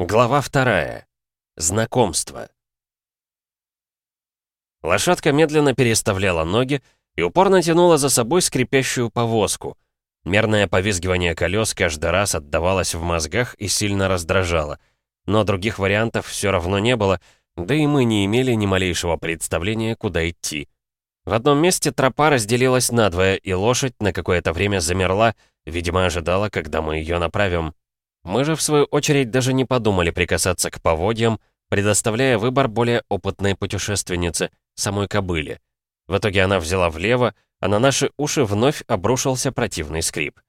Глава вторая. Знакомство. Лошадка медленно переставляла ноги и упорно тянула за собой скрипящую повозку. Мерное повизгивание колес каждый раз отдавалось в мозгах и сильно раздражало. Но других вариантов все равно не было, да и мы не имели ни малейшего представления, куда идти. В одном месте тропа разделилась надвое, и лошадь на какое-то время замерла, видимо, ожидала, когда мы ее направим. Мы же, в свою очередь, даже не подумали прикасаться к поводьям, предоставляя выбор более опытной путешественнице, самой кобыле. В итоге она взяла влево, а на наши уши вновь обрушился противный скрип.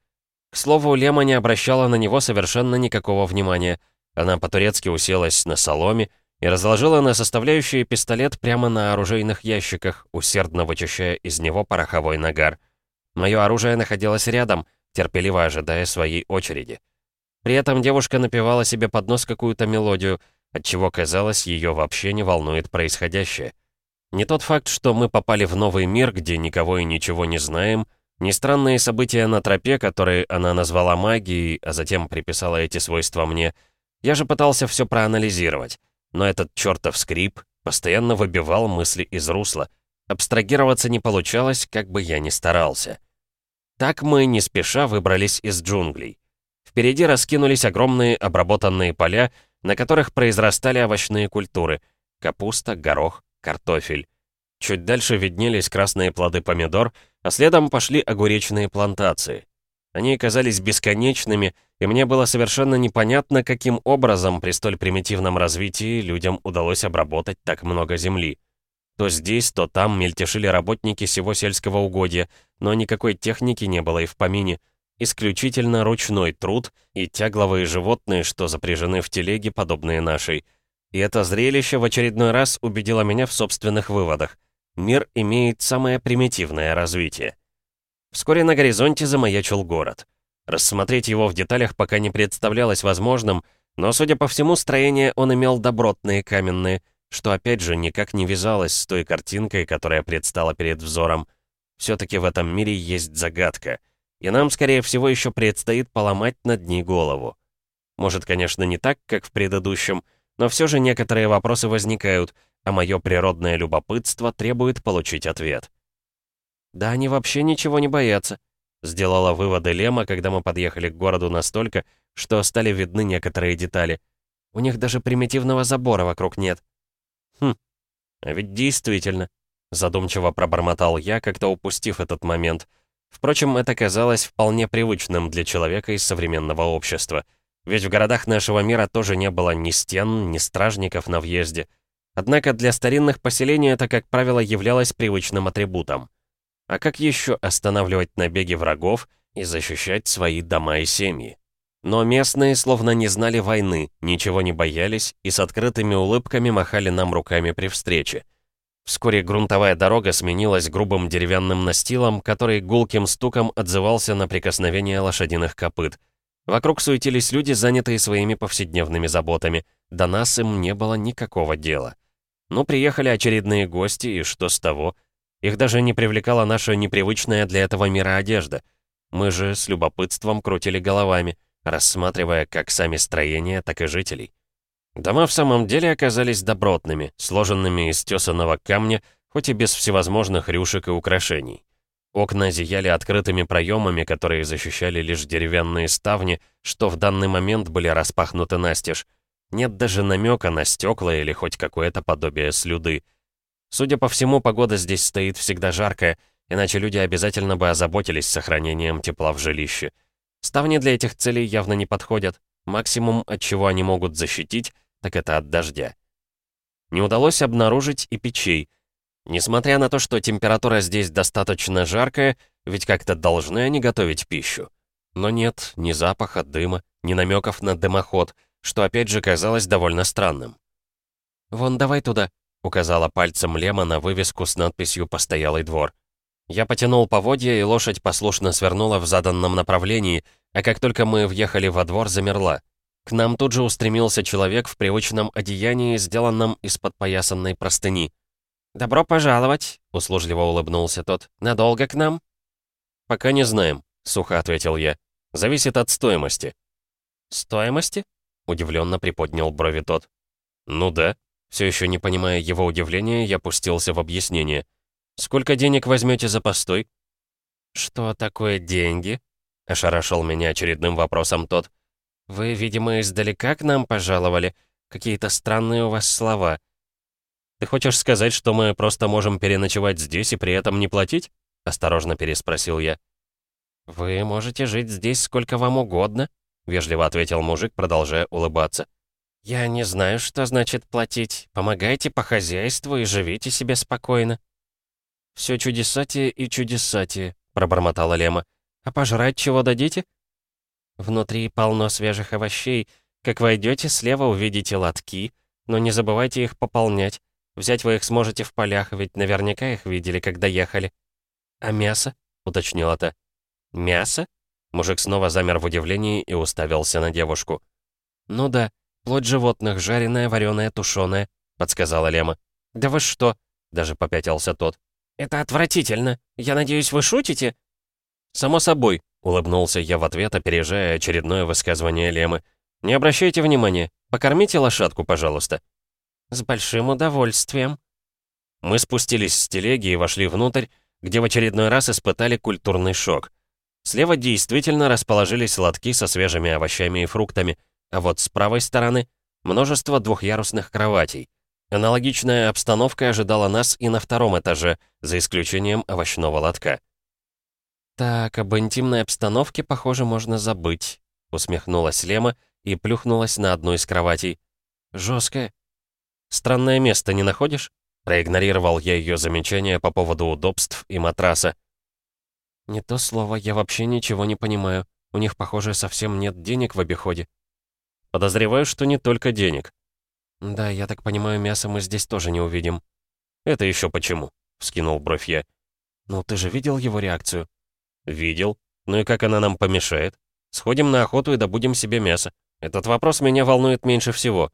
К слову, Лема не обращала на него совершенно никакого внимания. Она по-турецки уселась на соломе и разложила на составляющие пистолет прямо на оружейных ящиках, усердно вычищая из него пороховой нагар. Мое оружие находилось рядом, терпеливо ожидая своей очереди. При этом девушка напевала себе под нос какую-то мелодию, отчего казалось, ее вообще не волнует происходящее. Не тот факт, что мы попали в новый мир, где никого и ничего не знаем, не странные события на тропе, которые она назвала магией, а затем приписала эти свойства мне. Я же пытался все проанализировать, но этот чертов скрип постоянно выбивал мысли из русла. Абстрагироваться не получалось, как бы я ни старался. Так мы не спеша выбрались из джунглей. Впереди раскинулись огромные обработанные поля, на которых произрастали овощные культуры — капуста, горох, картофель. Чуть дальше виднелись красные плоды помидор, а следом пошли огуречные плантации. Они казались бесконечными, и мне было совершенно непонятно, каким образом при столь примитивном развитии людям удалось обработать так много земли. То здесь, то там мельтешили работники всего сельского угодья, но никакой техники не было и в помине — исключительно ручной труд и тягловые животные, что запряжены в телеге, подобные нашей. И это зрелище в очередной раз убедило меня в собственных выводах. Мир имеет самое примитивное развитие. Вскоре на горизонте замаячил город. Рассмотреть его в деталях пока не представлялось возможным, но, судя по всему, строение он имел добротные каменные, что опять же никак не вязалось с той картинкой, которая предстала перед взором. Все-таки в этом мире есть загадка — и нам, скорее всего, еще предстоит поломать над ней голову. Может, конечно, не так, как в предыдущем, но все же некоторые вопросы возникают, а мое природное любопытство требует получить ответ. «Да они вообще ничего не боятся», — сделала выводы Лема, когда мы подъехали к городу настолько, что стали видны некоторые детали. У них даже примитивного забора вокруг нет. «Хм, а ведь действительно», — задумчиво пробормотал я, как-то упустив этот момент — Впрочем, это казалось вполне привычным для человека из современного общества. Ведь в городах нашего мира тоже не было ни стен, ни стражников на въезде. Однако для старинных поселений это, как правило, являлось привычным атрибутом. А как еще останавливать набеги врагов и защищать свои дома и семьи? Но местные словно не знали войны, ничего не боялись и с открытыми улыбками махали нам руками при встрече. Вскоре грунтовая дорога сменилась грубым деревянным настилом, который гулким стуком отзывался на прикосновение лошадиных копыт. Вокруг суетились люди, занятые своими повседневными заботами. До нас им не было никакого дела. Ну, приехали очередные гости, и что с того? Их даже не привлекала наша непривычная для этого мира одежда. Мы же с любопытством крутили головами, рассматривая как сами строения, так и жителей. Дома в самом деле оказались добротными, сложенными из тесаного камня, хоть и без всевозможных рюшек и украшений. Окна зияли открытыми проемами, которые защищали лишь деревянные ставни, что в данный момент были распахнуты настежь. Нет даже намека на стекла или хоть какое-то подобие слюды. Судя по всему, погода здесь стоит всегда жаркая, иначе люди обязательно бы озаботились сохранением тепла в жилище. Ставни для этих целей явно не подходят, Максимум, от чего они могут защитить, так это от дождя. Не удалось обнаружить и печей. Несмотря на то, что температура здесь достаточно жаркая, ведь как-то должны они готовить пищу. Но нет ни запаха дыма, ни намеков на дымоход, что опять же казалось довольно странным. «Вон, давай туда», — указала пальцем Лема на вывеску с надписью «Постоялый двор». Я потянул поводья, и лошадь послушно свернула в заданном направлении, а как только мы въехали во двор, замерла. К нам тут же устремился человек в привычном одеянии, сделанном из подпоясанной простыни. «Добро пожаловать», — услужливо улыбнулся тот. «Надолго к нам?» «Пока не знаем», — сухо ответил я. «Зависит от стоимости». «Стоимости?» удивленно приподнял брови тот. «Ну да». Все еще не понимая его удивления, я пустился в объяснение. «Сколько денег возьмете за постой?» «Что такое деньги?» — ошарашил меня очередным вопросом тот. «Вы, видимо, издалека к нам пожаловали. Какие-то странные у вас слова». «Ты хочешь сказать, что мы просто можем переночевать здесь и при этом не платить?» — осторожно переспросил я. «Вы можете жить здесь сколько вам угодно», — вежливо ответил мужик, продолжая улыбаться. «Я не знаю, что значит платить. Помогайте по хозяйству и живите себе спокойно». «Все чудесатие и чудесатие», — пробормотала Лема. «А пожрать чего дадите?» Внутри полно свежих овощей. Как войдете, слева увидите лотки, но не забывайте их пополнять. Взять вы их сможете в полях, ведь наверняка их видели, когда ехали. «А мясо?» — уточнила та. «Мясо?» Мужик снова замер в удивлении и уставился на девушку. «Ну да, плоть животных, жареная, вареная, тушеная», — подсказала Лема. «Да вы что?» — даже попятился тот. «Это отвратительно. Я надеюсь, вы шутите?» «Само собой», — улыбнулся я в ответ, опережая очередное высказывание Лемы. «Не обращайте внимания. Покормите лошадку, пожалуйста». «С большим удовольствием». Мы спустились с телеги и вошли внутрь, где в очередной раз испытали культурный шок. Слева действительно расположились лотки со свежими овощами и фруктами, а вот с правой стороны — множество двухъярусных кроватей. Аналогичная обстановка ожидала нас и на втором этаже, за исключением овощного лотка. «Так, об интимной обстановке, похоже, можно забыть», — усмехнулась Лема и плюхнулась на одну из кроватей. «Жёсткое. Странное место не находишь?» Проигнорировал я ее замечание по поводу удобств и матраса. «Не то слово, я вообще ничего не понимаю. У них, похоже, совсем нет денег в обиходе». «Подозреваю, что не только денег». «Да, я так понимаю, мясо мы здесь тоже не увидим». «Это еще почему?» — вскинул бровь я. «Ну, ты же видел его реакцию?» «Видел. Ну и как она нам помешает? Сходим на охоту и добудем себе мясо. Этот вопрос меня волнует меньше всего».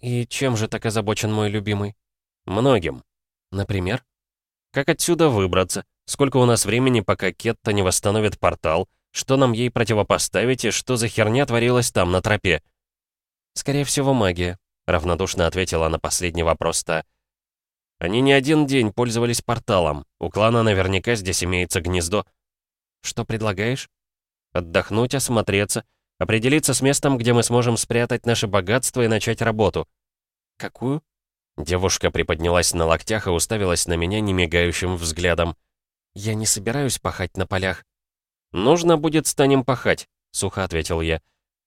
«И чем же так озабочен мой любимый?» «Многим. Например?» «Как отсюда выбраться? Сколько у нас времени, пока Кетта не восстановит портал? Что нам ей противопоставить и что за херня творилась там, на тропе?» «Скорее всего, магия», — равнодушно ответила на последний вопрос та. «Они не один день пользовались порталом. У клана наверняка здесь имеется гнездо. «Что предлагаешь?» «Отдохнуть, осмотреться, определиться с местом, где мы сможем спрятать наше богатство и начать работу». «Какую?» Девушка приподнялась на локтях и уставилась на меня немигающим взглядом. «Я не собираюсь пахать на полях». «Нужно будет станем пахать», — сухо ответил я.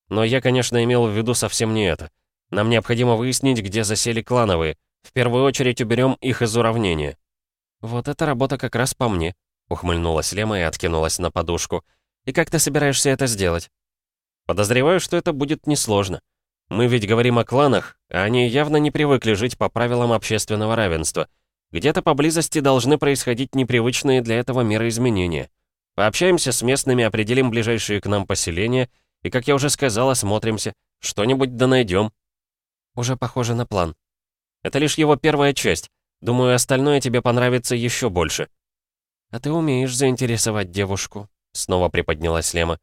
«Но я, конечно, имел в виду совсем не это. Нам необходимо выяснить, где засели клановые. В первую очередь уберем их из уравнения». «Вот эта работа как раз по мне», Ухмыльнулась Лема и откинулась на подушку. «И как ты собираешься это сделать?» «Подозреваю, что это будет несложно. Мы ведь говорим о кланах, а они явно не привыкли жить по правилам общественного равенства. Где-то поблизости должны происходить непривычные для этого меры изменения. Пообщаемся с местными, определим ближайшие к нам поселения, и, как я уже сказал, осмотримся. Что-нибудь да найдем. Уже похоже на план. Это лишь его первая часть. Думаю, остальное тебе понравится еще больше. «А ты умеешь заинтересовать девушку», — снова приподнялась Лема.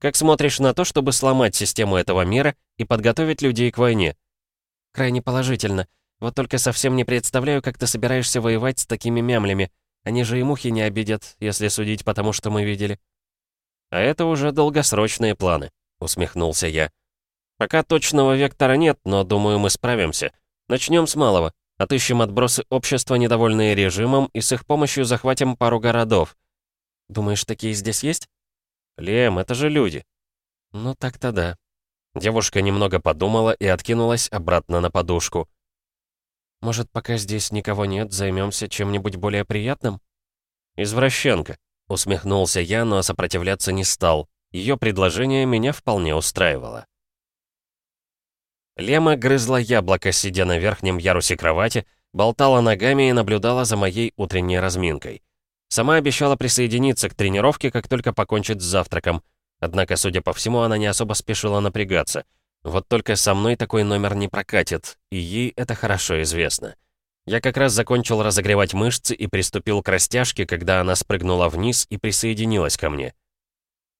«Как смотришь на то, чтобы сломать систему этого мира и подготовить людей к войне?» «Крайне положительно. Вот только совсем не представляю, как ты собираешься воевать с такими мямлями. Они же и мухи не обидят, если судить по тому, что мы видели». «А это уже долгосрочные планы», — усмехнулся я. «Пока точного вектора нет, но, думаю, мы справимся. Начнем с малого. Отыщем отбросы общества, недовольные режимом, и с их помощью захватим пару городов. Думаешь, такие здесь есть? Лем, это же люди. Ну так-то да. Девушка немного подумала и откинулась обратно на подушку. Может, пока здесь никого нет, займемся чем-нибудь более приятным? Извращенка. Усмехнулся я, но сопротивляться не стал. Ее предложение меня вполне устраивало. Лема грызла яблоко, сидя на верхнем ярусе кровати, болтала ногами и наблюдала за моей утренней разминкой. Сама обещала присоединиться к тренировке, как только покончит с завтраком. Однако, судя по всему, она не особо спешила напрягаться. Вот только со мной такой номер не прокатит, и ей это хорошо известно. Я как раз закончил разогревать мышцы и приступил к растяжке, когда она спрыгнула вниз и присоединилась ко мне.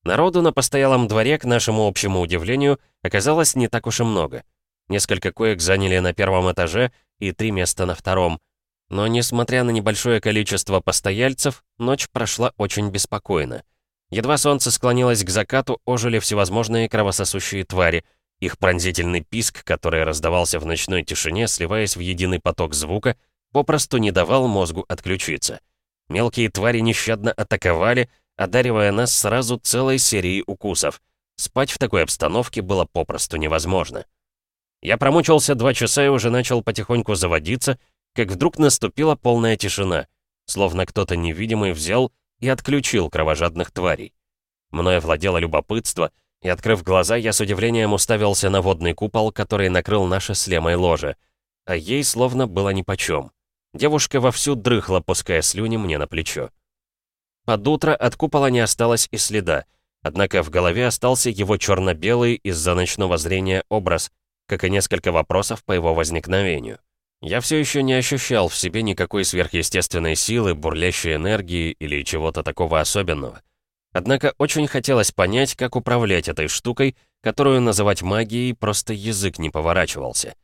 Народу на постоялом дворе, к нашему общему удивлению, оказалось не так уж и много. Несколько коек заняли на первом этаже и три места на втором. Но, несмотря на небольшое количество постояльцев, ночь прошла очень беспокойно. Едва солнце склонилось к закату, ожили всевозможные кровососущие твари. Их пронзительный писк, который раздавался в ночной тишине, сливаясь в единый поток звука, попросту не давал мозгу отключиться. Мелкие твари нещадно атаковали, одаривая нас сразу целой серией укусов. Спать в такой обстановке было попросту невозможно. Я промучился два часа и уже начал потихоньку заводиться, как вдруг наступила полная тишина, словно кто-то невидимый взял и отключил кровожадных тварей. Мною владело любопытство, и, открыв глаза, я с удивлением уставился на водный купол, который накрыл наше с Лемой ложе. А ей словно было нипочем. Девушка вовсю дрыхла, пуская слюни мне на плечо. Под утро от купола не осталось и следа, однако в голове остался его черно-белый из-за ночного зрения образ, как и несколько вопросов по его возникновению. Я все еще не ощущал в себе никакой сверхъестественной силы, бурлящей энергии или чего-то такого особенного. Однако очень хотелось понять, как управлять этой штукой, которую называть магией просто язык не поворачивался.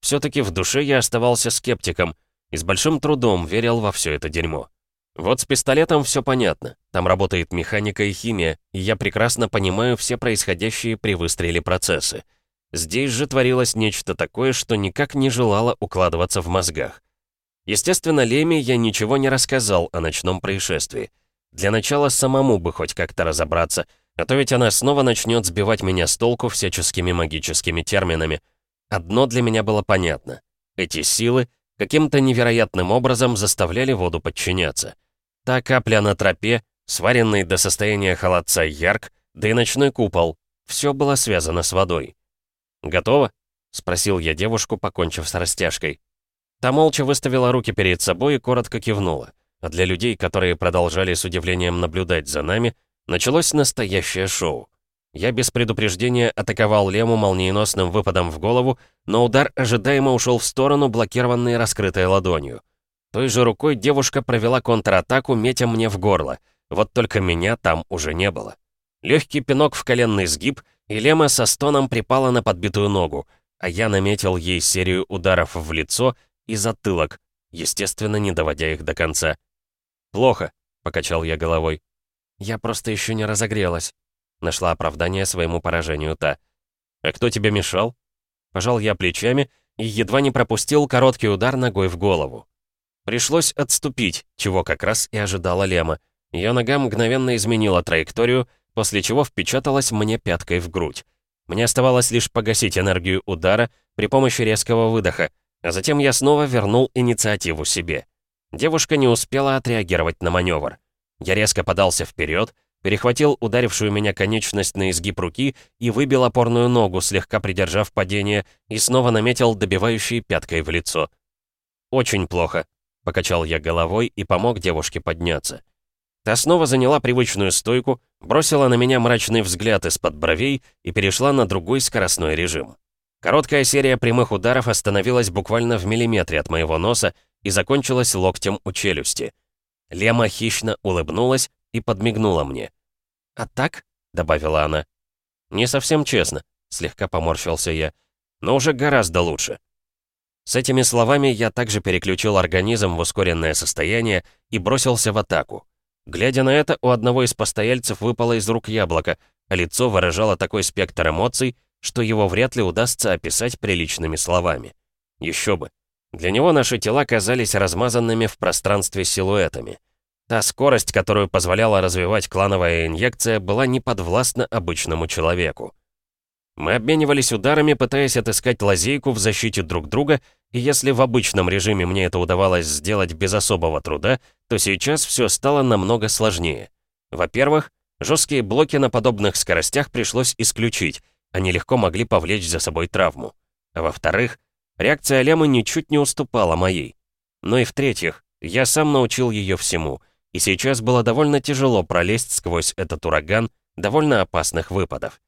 Все-таки в душе я оставался скептиком и с большим трудом верил во все это дерьмо. Вот с пистолетом все понятно. Там работает механика и химия, и я прекрасно понимаю все происходящие при выстреле процессы. Здесь же творилось нечто такое, что никак не желало укладываться в мозгах. Естественно, Леме я ничего не рассказал о ночном происшествии. Для начала самому бы хоть как-то разобраться, а то ведь она снова начнет сбивать меня с толку всяческими магическими терминами. Одно для меня было понятно. Эти силы каким-то невероятным образом заставляли воду подчиняться. Та капля на тропе, сваренный до состояния холодца ярк, да и ночной купол. Все было связано с водой. «Готово?» — спросил я девушку, покончив с растяжкой. Та молча выставила руки перед собой и коротко кивнула. А для людей, которые продолжали с удивлением наблюдать за нами, началось настоящее шоу. Я без предупреждения атаковал Лему молниеносным выпадом в голову, но удар ожидаемо ушел в сторону, блокированный раскрытой ладонью. Той же рукой девушка провела контратаку, метя мне в горло. Вот только меня там уже не было. Легкий пинок в коленный сгиб, и Лема со стоном припала на подбитую ногу, а я наметил ей серию ударов в лицо и затылок, естественно, не доводя их до конца. «Плохо», — покачал я головой. «Я просто еще не разогрелась», — нашла оправдание своему поражению та. «А кто тебе мешал?» Пожал я плечами и едва не пропустил короткий удар ногой в голову. Пришлось отступить, чего как раз и ожидала Лема. Ее нога мгновенно изменила траекторию, после чего впечаталась мне пяткой в грудь. Мне оставалось лишь погасить энергию удара при помощи резкого выдоха, а затем я снова вернул инициативу себе. Девушка не успела отреагировать на маневр. Я резко подался вперед, перехватил ударившую меня конечность на изгиб руки и выбил опорную ногу, слегка придержав падение, и снова наметил добивающий пяткой в лицо. Очень плохо. Покачал я головой и помог девушке подняться. Та снова заняла привычную стойку, бросила на меня мрачный взгляд из-под бровей и перешла на другой скоростной режим. Короткая серия прямых ударов остановилась буквально в миллиметре от моего носа и закончилась локтем у челюсти. Лема хищно улыбнулась и подмигнула мне. «А так?» — добавила она. «Не совсем честно», — слегка поморщился я, — «но уже гораздо лучше». С этими словами я также переключил организм в ускоренное состояние и бросился в атаку. Глядя на это, у одного из постояльцев выпало из рук яблоко, а лицо выражало такой спектр эмоций, что его вряд ли удастся описать приличными словами. Еще бы. Для него наши тела казались размазанными в пространстве силуэтами. Та скорость, которую позволяла развивать клановая инъекция, была неподвластна обычному человеку. Мы обменивались ударами, пытаясь отыскать лазейку в защите друг друга, и если в обычном режиме мне это удавалось сделать без особого труда, то сейчас все стало намного сложнее. Во-первых, жесткие блоки на подобных скоростях пришлось исключить, они легко могли повлечь за собой травму. Во-вторых, реакция Лемы ничуть не уступала моей. Ну и в-третьих, я сам научил ее всему, и сейчас было довольно тяжело пролезть сквозь этот ураган довольно опасных выпадов.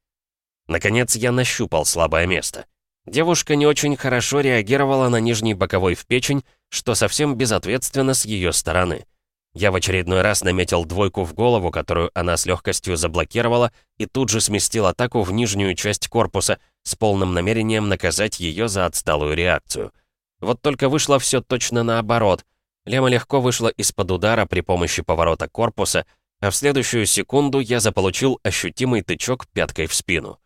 Наконец я нащупал слабое место. Девушка не очень хорошо реагировала на нижний боковой в печень, что совсем безответственно с ее стороны. Я в очередной раз наметил двойку в голову, которую она с легкостью заблокировала, и тут же сместил атаку в нижнюю часть корпуса с полным намерением наказать ее за отсталую реакцию. Вот только вышло все точно наоборот. Лема легко вышла из-под удара при помощи поворота корпуса, а в следующую секунду я заполучил ощутимый тычок пяткой в спину.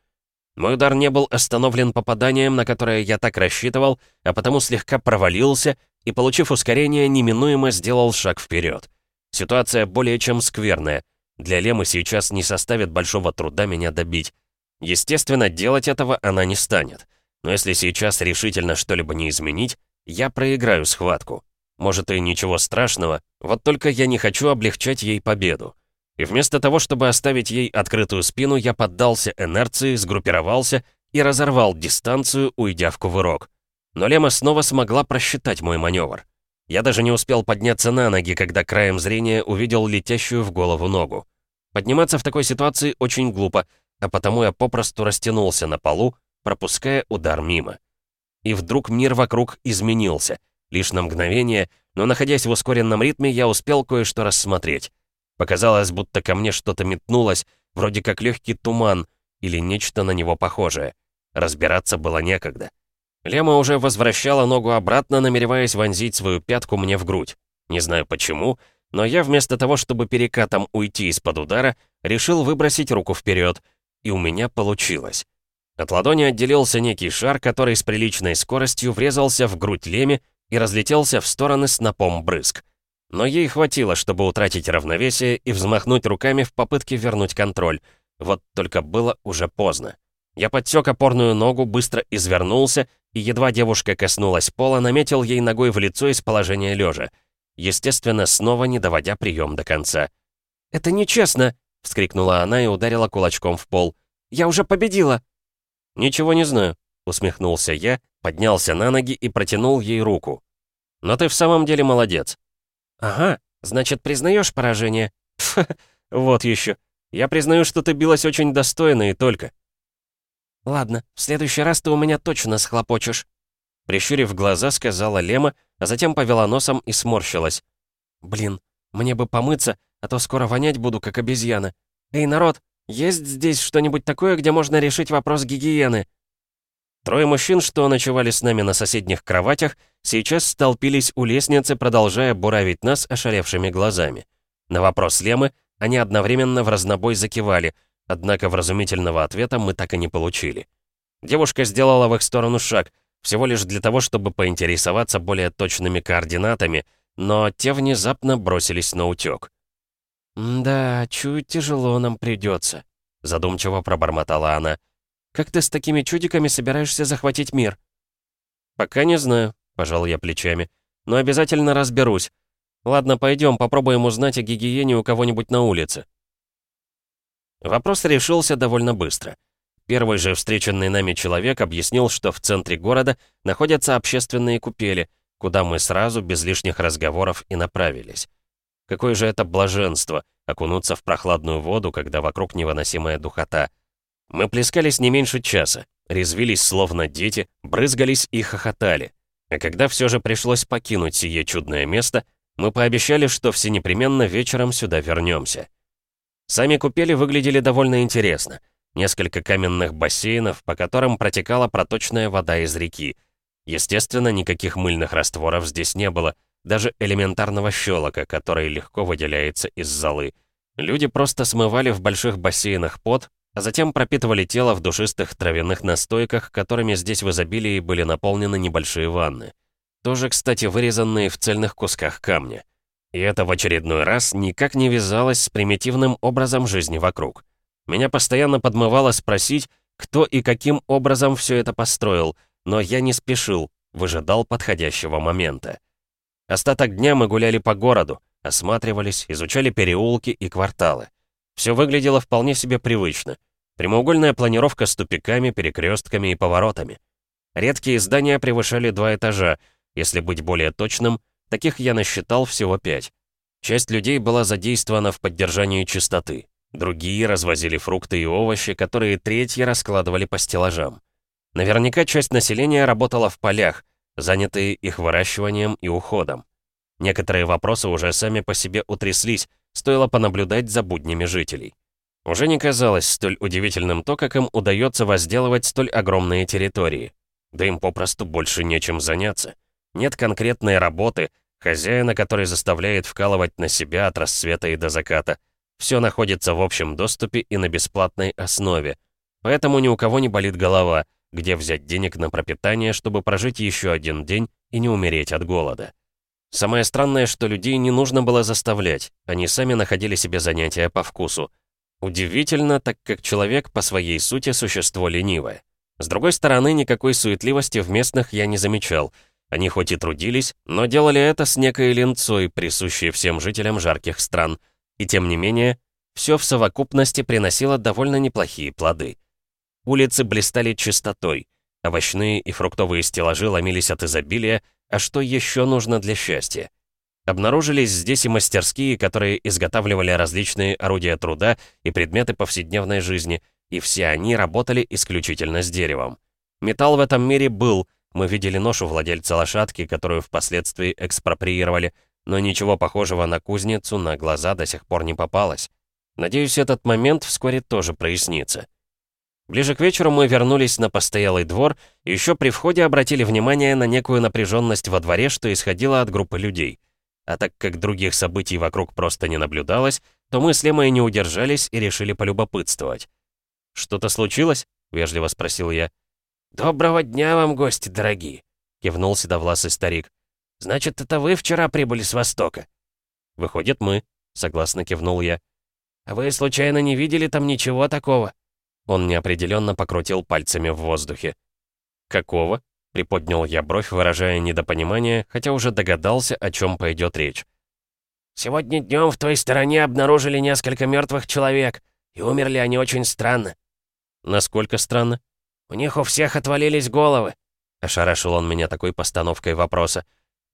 Мой удар не был остановлен попаданием, на которое я так рассчитывал, а потому слегка провалился и, получив ускорение, неминуемо сделал шаг вперед. Ситуация более чем скверная. Для Лемы сейчас не составит большого труда меня добить. Естественно, делать этого она не станет. Но если сейчас решительно что-либо не изменить, я проиграю схватку. Может и ничего страшного, вот только я не хочу облегчать ей победу. И вместо того, чтобы оставить ей открытую спину, я поддался инерции, сгруппировался и разорвал дистанцию, уйдя в кувырок. Но Лема снова смогла просчитать мой маневр. Я даже не успел подняться на ноги, когда краем зрения увидел летящую в голову ногу. Подниматься в такой ситуации очень глупо, а потому я попросту растянулся на полу, пропуская удар мимо. И вдруг мир вокруг изменился. Лишь на мгновение, но находясь в ускоренном ритме, я успел кое-что рассмотреть. Показалось, будто ко мне что-то метнулось, вроде как легкий туман или нечто на него похожее. Разбираться было некогда. Лема уже возвращала ногу обратно, намереваясь вонзить свою пятку мне в грудь. Не знаю почему, но я вместо того, чтобы перекатом уйти из-под удара, решил выбросить руку вперед, и у меня получилось. От ладони отделился некий шар, который с приличной скоростью врезался в грудь Леме и разлетелся в стороны снопом брызг. Но ей хватило, чтобы утратить равновесие и взмахнуть руками в попытке вернуть контроль. Вот только было уже поздно. Я подсек опорную ногу, быстро извернулся, и едва девушка коснулась пола, наметил ей ногой в лицо из положения лежа. Естественно, снова не доводя прием до конца. «Это нечестно!» — вскрикнула она и ударила кулачком в пол. «Я уже победила!» «Ничего не знаю», — усмехнулся я, поднялся на ноги и протянул ей руку. «Но ты в самом деле молодец». «Ага, значит, признаешь поражение?» Вот еще. Я признаю, что ты билась очень достойно и только». «Ладно, в следующий раз ты у меня точно схлопочешь». Прищурив глаза, сказала Лема, а затем повела носом и сморщилась. «Блин, мне бы помыться, а то скоро вонять буду, как обезьяна. Эй, народ, есть здесь что-нибудь такое, где можно решить вопрос гигиены?» Трое мужчин, что ночевали с нами на соседних кроватях, сейчас столпились у лестницы, продолжая буравить нас ошалевшими глазами. На вопрос Лемы они одновременно в разнобой закивали — Однако вразумительного ответа мы так и не получили. Девушка сделала в их сторону шаг, всего лишь для того, чтобы поинтересоваться более точными координатами, но те внезапно бросились на утёк. «Да, чуть тяжело нам придется», — задумчиво пробормотала она. «Как ты с такими чудиками собираешься захватить мир?» «Пока не знаю», — пожал я плечами. «Но обязательно разберусь. Ладно, пойдем, попробуем узнать о гигиене у кого-нибудь на улице». Вопрос решился довольно быстро. Первый же встреченный нами человек объяснил, что в центре города находятся общественные купели, куда мы сразу, без лишних разговоров, и направились. Какое же это блаженство — окунуться в прохладную воду, когда вокруг невыносимая духота. Мы плескались не меньше часа, резвились словно дети, брызгались и хохотали. А когда все же пришлось покинуть сие чудное место, мы пообещали, что все непременно вечером сюда вернемся. Сами купели выглядели довольно интересно. Несколько каменных бассейнов, по которым протекала проточная вода из реки. Естественно, никаких мыльных растворов здесь не было, даже элементарного щелока, который легко выделяется из золы. Люди просто смывали в больших бассейнах пот, а затем пропитывали тело в душистых травяных настойках, которыми здесь в изобилии были наполнены небольшие ванны. Тоже, кстати, вырезанные в цельных кусках камня. И это в очередной раз никак не вязалось с примитивным образом жизни вокруг. Меня постоянно подмывало спросить, кто и каким образом все это построил, но я не спешил, выжидал подходящего момента. Остаток дня мы гуляли по городу, осматривались, изучали переулки и кварталы. Все выглядело вполне себе привычно. Прямоугольная планировка с тупиками, перекрестками и поворотами. Редкие здания превышали два этажа, если быть более точным — Таких я насчитал всего пять. Часть людей была задействована в поддержании чистоты. Другие развозили фрукты и овощи, которые третьи раскладывали по стеллажам. Наверняка часть населения работала в полях, занятые их выращиванием и уходом. Некоторые вопросы уже сами по себе утряслись, стоило понаблюдать за буднями жителей. Уже не казалось столь удивительным то, как им удается возделывать столь огромные территории. Да им попросту больше нечем заняться. Нет конкретной работы, хозяина, который заставляет вкалывать на себя от рассвета и до заката. Все находится в общем доступе и на бесплатной основе. Поэтому ни у кого не болит голова, где взять денег на пропитание, чтобы прожить еще один день и не умереть от голода. Самое странное, что людей не нужно было заставлять, они сами находили себе занятия по вкусу. Удивительно, так как человек по своей сути существо ленивое. С другой стороны, никакой суетливости в местных я не замечал. Они хоть и трудились, но делали это с некой ленцой, присущей всем жителям жарких стран. И тем не менее, все в совокупности приносило довольно неплохие плоды. Улицы блистали чистотой. Овощные и фруктовые стеллажи ломились от изобилия, а что еще нужно для счастья? Обнаружились здесь и мастерские, которые изготавливали различные орудия труда и предметы повседневной жизни, и все они работали исключительно с деревом. Металл в этом мире был, мы видели нож у владельца лошадки, которую впоследствии экспроприировали, но ничего похожего на кузницу на глаза до сих пор не попалось. Надеюсь, этот момент вскоре тоже прояснится. Ближе к вечеру мы вернулись на постоялый двор и еще при входе обратили внимание на некую напряженность во дворе, что исходила от группы людей — а так как других событий вокруг просто не наблюдалось, то мы с Лемой не удержались и решили полюбопытствовать. «Что-то случилось?» — вежливо спросил я. «Доброго дня вам, гости дорогие!» — кивнул седовласый старик. «Значит, это вы вчера прибыли с Востока?» «Выходит, мы», — согласно кивнул я. «А вы, случайно, не видели там ничего такого?» Он неопределенно покрутил пальцами в воздухе. «Какого?» Приподнял я бровь, выражая недопонимание, хотя уже догадался, о чем пойдет речь. «Сегодня днем в той стороне обнаружили несколько мертвых человек, и умерли они очень странно». «Насколько странно?» «У них у всех отвалились головы», — ошарашил он меня такой постановкой вопроса.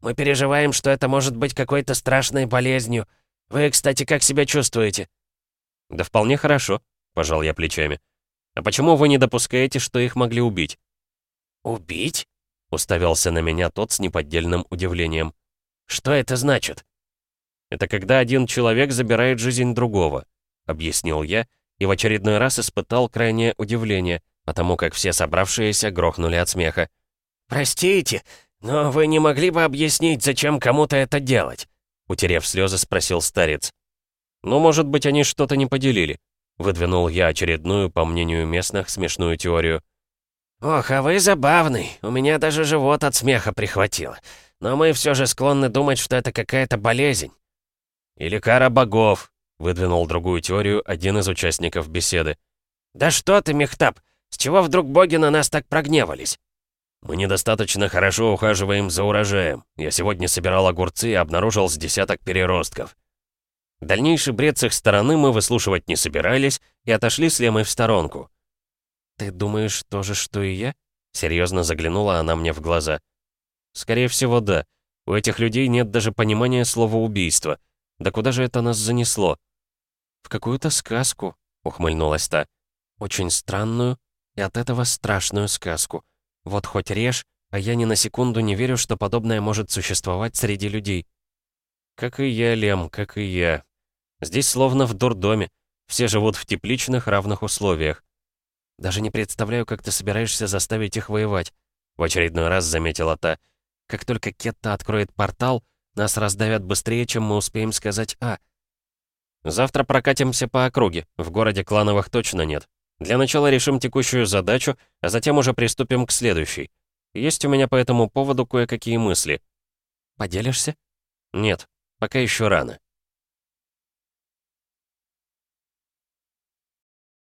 «Мы переживаем, что это может быть какой-то страшной болезнью. Вы, кстати, как себя чувствуете?» «Да вполне хорошо», — пожал я плечами. «А почему вы не допускаете, что их могли убить?» «Убить?» — уставился на меня тот с неподдельным удивлением. «Что это значит?» «Это когда один человек забирает жизнь другого», — объяснил я, и в очередной раз испытал крайнее удивление, потому как все собравшиеся грохнули от смеха. «Простите, но вы не могли бы объяснить, зачем кому-то это делать?» Утерев слезы, спросил старец. «Ну, может быть, они что-то не поделили», — выдвинул я очередную, по мнению местных, смешную теорию. «Ох, а вы забавный. У меня даже живот от смеха прихватило. Но мы все же склонны думать, что это какая-то болезнь». «Или кара богов», — выдвинул другую теорию один из участников беседы. «Да что ты, Мехтаб, с чего вдруг боги на нас так прогневались?» «Мы недостаточно хорошо ухаживаем за урожаем. Я сегодня собирал огурцы и обнаружил с десяток переростков». Дальнейший бред с их стороны мы выслушивать не собирались и отошли с Лемой в сторонку. «Ты думаешь то же, что и я?» Серьезно заглянула она мне в глаза. «Скорее всего, да. У этих людей нет даже понимания слова «убийство». Да куда же это нас занесло?» «В какую-то сказку», — ухмыльнулась та. «Очень странную и от этого страшную сказку. Вот хоть режь, а я ни на секунду не верю, что подобное может существовать среди людей». «Как и я, Лем, как и я. Здесь словно в дурдоме. Все живут в тепличных равных условиях. Даже не представляю, как ты собираешься заставить их воевать», — в очередной раз заметила та. «Как только Кетта откроет портал, нас раздавят быстрее, чем мы успеем сказать «а». Завтра прокатимся по округе, в городе клановых точно нет. Для начала решим текущую задачу, а затем уже приступим к следующей. Есть у меня по этому поводу кое-какие мысли. Поделишься? Нет, пока еще рано.